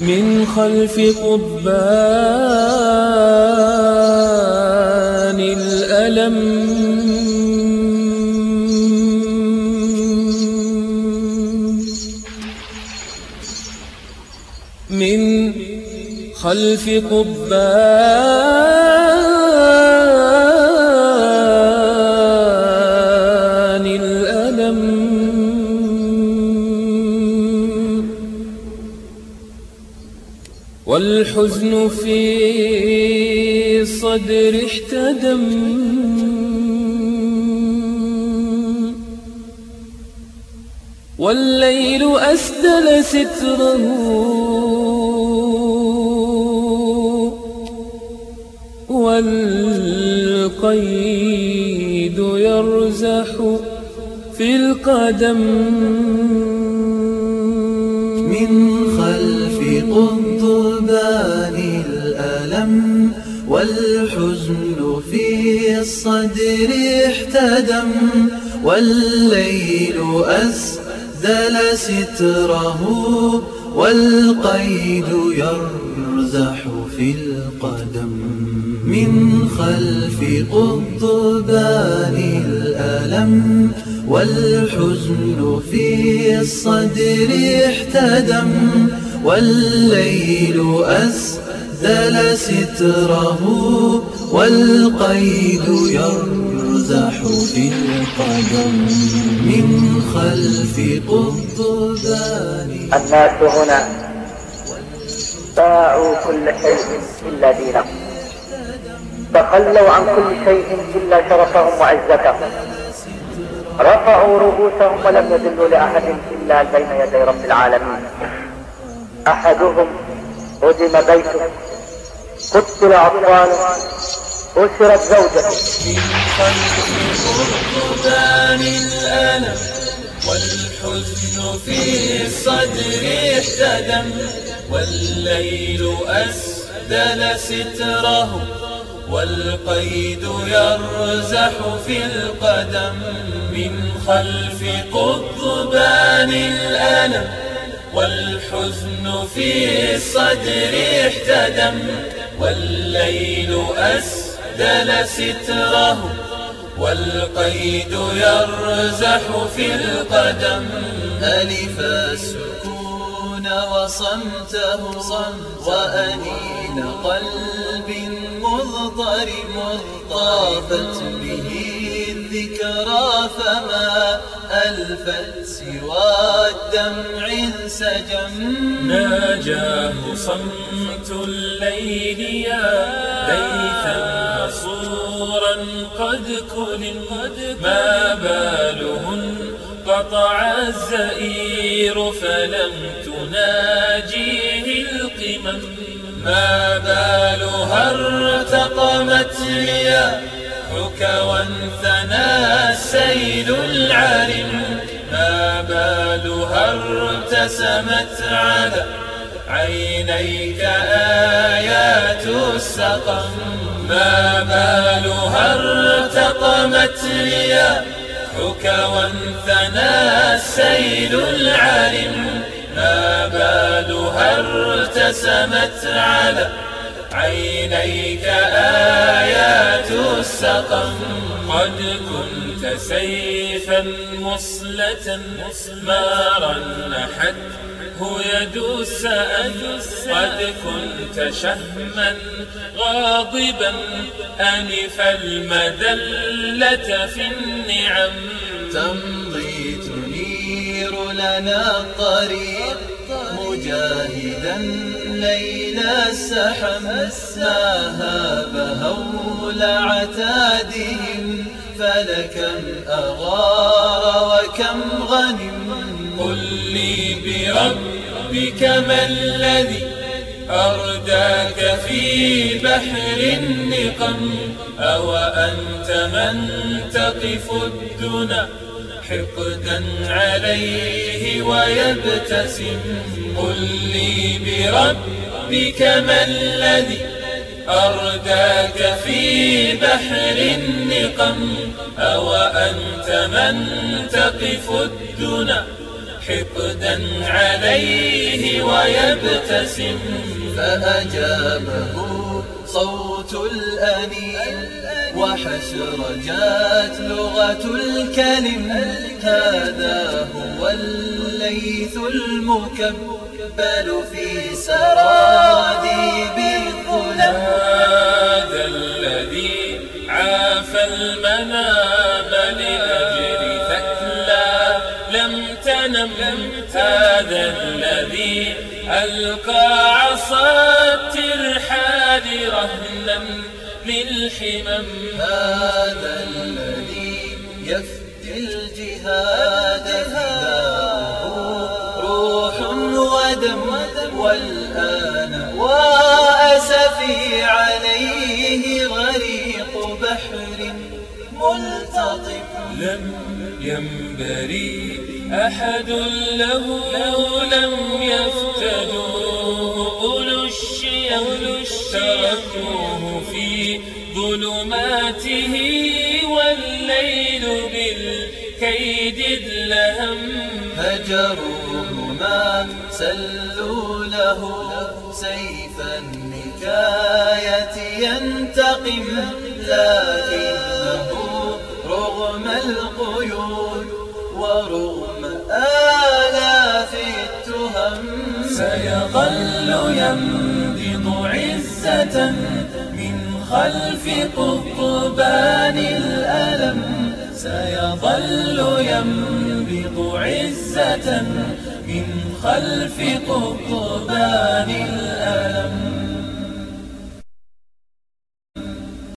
من خلف قضبان الألم. من خلف قضبان الألم. والحزن في صدر احتدم. والليل أسدل ستره. والقيد يرزح في القدم. قضبان الألم والحزن في الصدر احتدم والليل أسدل ستره والقيد يرزح في القدم من خلف قضبان الألم والحزن في الصدر احتدم والليل أسدل ستره والقيد يرزح في القدم من خلف قضبان الناس هنا باعوا كل شيء إلا دينهم. تخلوا عن كل شيء إلا شرفهم وعزتهم. رفعوا رؤوسهم ولم يذلوا لأحد إلا بين يدي رب العالمين. أحدهم هدم بيته. قتل أطفاله. أسرت زوجته. خلف قربان الألم والحزن في الصدر احتدم والليل أسدل ستره والقيد يرزح في القدم من خلف قضبان الألم والحزن في الصدر احتدم والليل أسدل ستره والقيد يرزح في القدم. ألف السكون وصمته وأنين قلب مضطرب طافت به الذكرى فما ألفت سوى الدمع انسجم. ناجاه صمت الليل يا ليثا مصورا قد كن. ما بالهن قطع الزئير فلم تناجيه القمم. ما بالها ارتقمت ليا حكوا ثنى السيل العارم ما بالها ارتسمت على عينيك آيات السقم. ما بالها ارتقمت ليا حكوا ثنى السيل العارم ما بالها ارتسمت على عينيك آيات السقم قد كنت سيفا مصلة مسمارا نحته يدوس أدوس. قد كنت شهما غاضبا أنف المدلة في النعم. تنير لنا الطريق مجاهدا ليل السحم ما هاب هول عتادهم فلكم أغار وكم غنم قل لي بربك ما الذي أرداك في بحر النقم أو أنت من تقف الدنا حقدا عليه ويبتسم. قل لي بربك ما الذي أرداك في بحر النقم؟ أو أنت من تقف الدنا حقدا عليه ويبتسم؟ فأجابه صوت الأنين. وحسرجات لغة الكلم. هذا هو الليث المكبل في سراديب الظلم هذا الذي عاف المناب لأجل ثكلى لم تنم. هذا الذي ألقى عصا الترحال رهنا. للحمم هذا الذي يفدي الجهاد فداه روح ودم والآن وأسفي عليه غريق بحر ملتطم لم ينبري أحد له لم يفتدوه ظلماته والليل بالكيد ادلهم هجروه ما سلوا له سيف النكاية ينتقم لكنه رغم القيود ورغم آلاف التهم. سيظل ينبض عزة خلف قضبان الألم سيظل ينبض عزة من خلف قضبان الألم.